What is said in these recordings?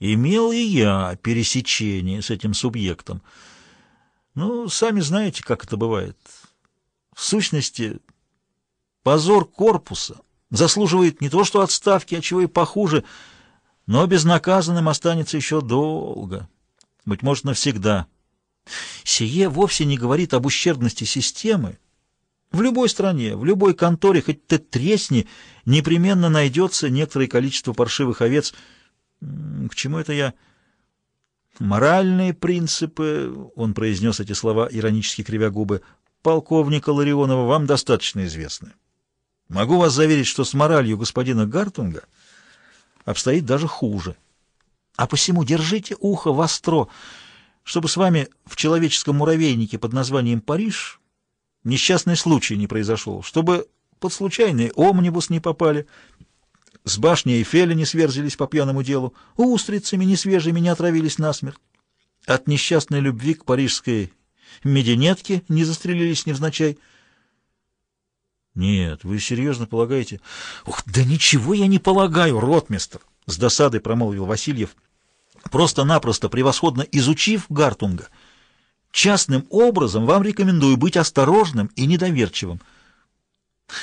Имел и я пересечение с этим субъектом. Ну, сами знаете, как это бывает. В сущности, позор корпуса заслуживает не то что отставки, а чего и похуже, но безнаказанным останется еще долго, быть может, навсегда. Сие вовсе не говорит об ущербности системы. В любой стране, в любой конторе, хоть ты тресни, непременно найдется некоторое количество паршивых овец. К чему это я? Моральные принципы, он произнес эти слова, иронически кривя губы, полковника Ларионова вам достаточно известны. Могу вас заверить, что с моралью господина Гартунга обстоит даже хуже. А посему держите ухо востро, чтобы с вами в человеческом муравейнике под названием Париж несчастный случай не произошел, чтобы под случайный омнибус не попали, с башни Эйфеля не сверзились по пьяному делу, устрицами несвежими не отравились насмерть, от несчастной любви к парижской мединетке не застрелились невзначай. Нет, вы серьезно полагаете? Ух, да ничего я не полагаю, ротмистр, с досадой промолвил Васильев, просто-напросто превосходно изучив Гартунга. Частным образом вам рекомендую быть осторожным и недоверчивым.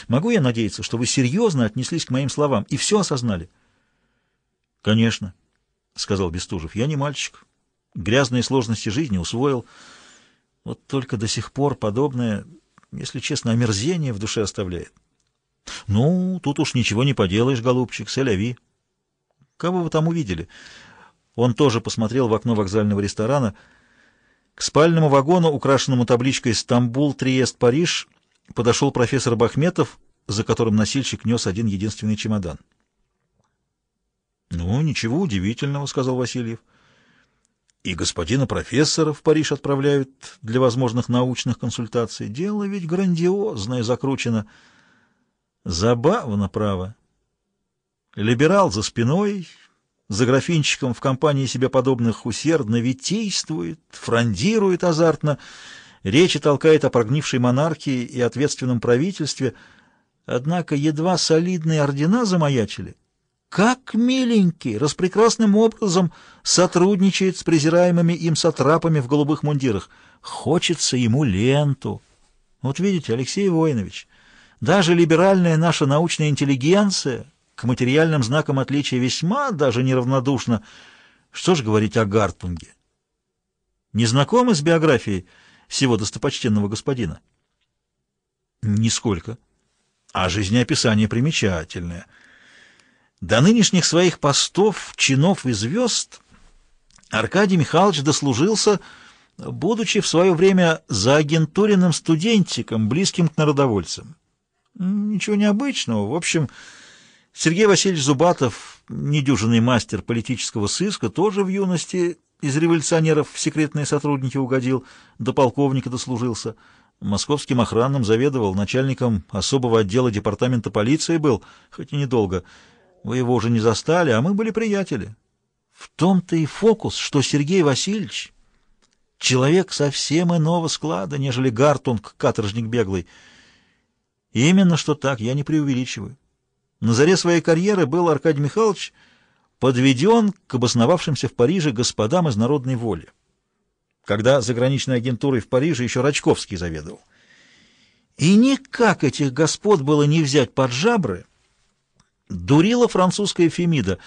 Могу я надеяться, что вы серьезно отнеслись к моим словам и все осознали? — Конечно, — сказал Бестужев, — я не мальчик. Грязные сложности жизни усвоил. Вот только до сих пор подобное, если честно, омерзение в душе оставляет. — Ну, тут уж ничего не поделаешь, голубчик, сэляви. Кого вы там увидели? Он тоже посмотрел в окно вокзального ресторана. К спальному вагону, украшенному табличкой «Стамбул, Триест, Париж», подошел профессор Бахметов, за которым носильщик нес один единственный чемодан. «Ну, ничего удивительного», — сказал Васильев. «И господина профессора в Париж отправляют для возможных научных консультаций. Дело ведь грандиозное, закручено. Забавно, право. Либерал за спиной, за графинчиком в компании себе подобных усердно витействует, фрондирует азартно, Речи толкает о прогнившей монархии и ответственном правительстве, однако едва солидные ордена замаячили. Как миленький, распрекрасным образом сотрудничает с презираемыми им сатрапами в голубых мундирах. Хочется ему ленту. Вот видите, Алексей Воинович, даже либеральная наша научная интеллигенция к материальным знакам отличия весьма даже неравнодушна. Что ж говорить о Гартунге? Не знакомы с биографией всего достопочтенного господина? Нисколько. А жизнеописание примечательное. До нынешних своих постов, чинов и звезд Аркадий Михайлович дослужился, будучи в свое время заагентуренным студентиком, близким к народовольцам. Ничего необычного. В общем, Сергей Васильевич Зубатов, недюжинный мастер политического сыска, тоже в юности из революционеров в секретные сотрудники угодил, до полковника дослужился. Московским охранным заведовал, начальником особого отдела департамента полиции был, хоть и недолго. Вы его уже не застали, а мы были приятели. В том-то и фокус, что Сергей Васильевич — человек совсем иного склада, нежели Гартунг, каторжник беглый. именно что так, я не преувеличиваю. На заре своей карьеры был Аркадий Михайлович — подведен к обосновавшимся в Париже господам из народной воли, когда заграничной агентурой в Париже еще Рачковский заведовал. И никак этих господ было не взять под жабры, дурила французская Фемида,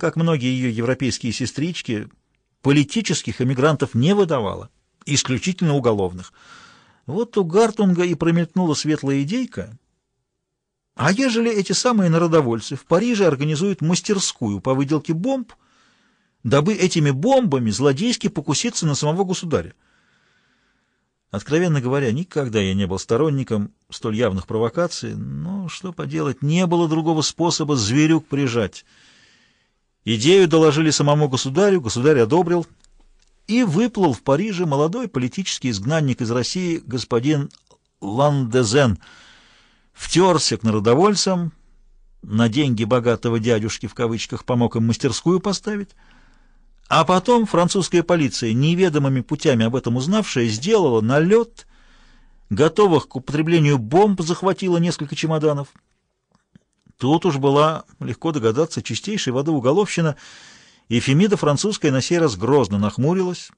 как многие ее европейские сестрички, политических эмигрантов не выдавала, исключительно уголовных. Вот у Гартунга и промелькнула светлая идейка — а ежели эти самые народовольцы в Париже организуют мастерскую по выделке бомб, дабы этими бомбами злодейски покуситься на самого государя? Откровенно говоря, никогда я не был сторонником столь явных провокаций, но, что поделать, не было другого способа зверюк прижать. Идею доложили самому государю, государь одобрил, и выплыл в Париже молодой политический изгнанник из России господин Ландезен — втерся к народовольцам, на деньги богатого дядюшки в кавычках помог им мастерскую поставить, а потом французская полиция, неведомыми путями об этом узнавшая, сделала налет, готовых к употреблению бомб захватила несколько чемоданов. Тут уж была, легко догадаться, чистейшей воды уголовщина, Ефемида французская на сей раз грозно нахмурилась,